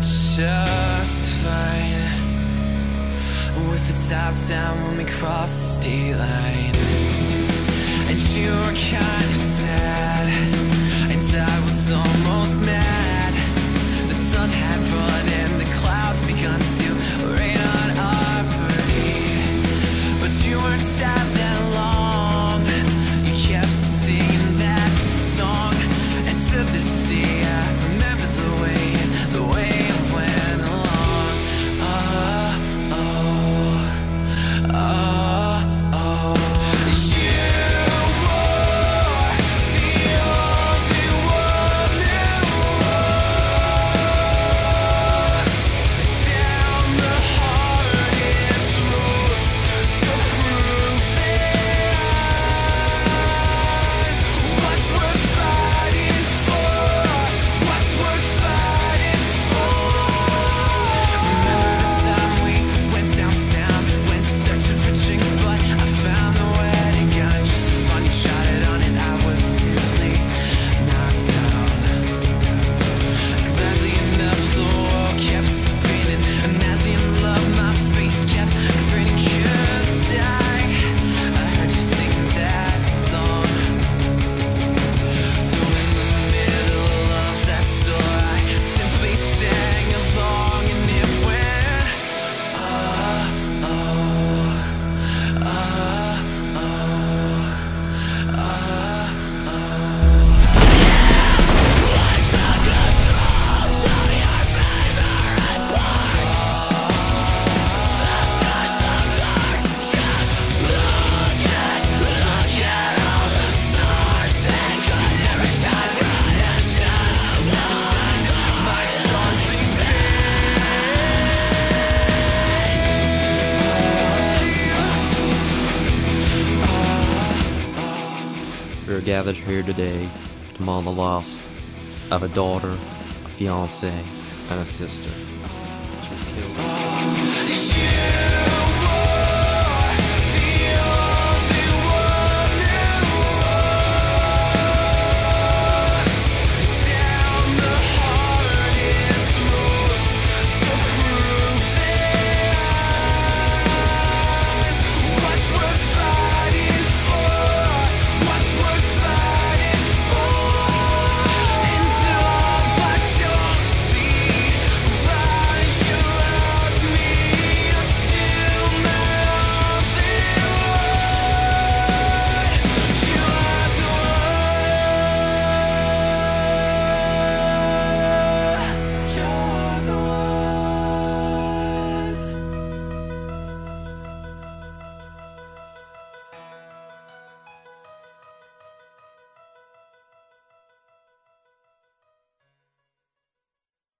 just fine. With the top down when we cross the state line. gathered here today to mourn the loss of a daughter, a fiance, and a sister. She was killed.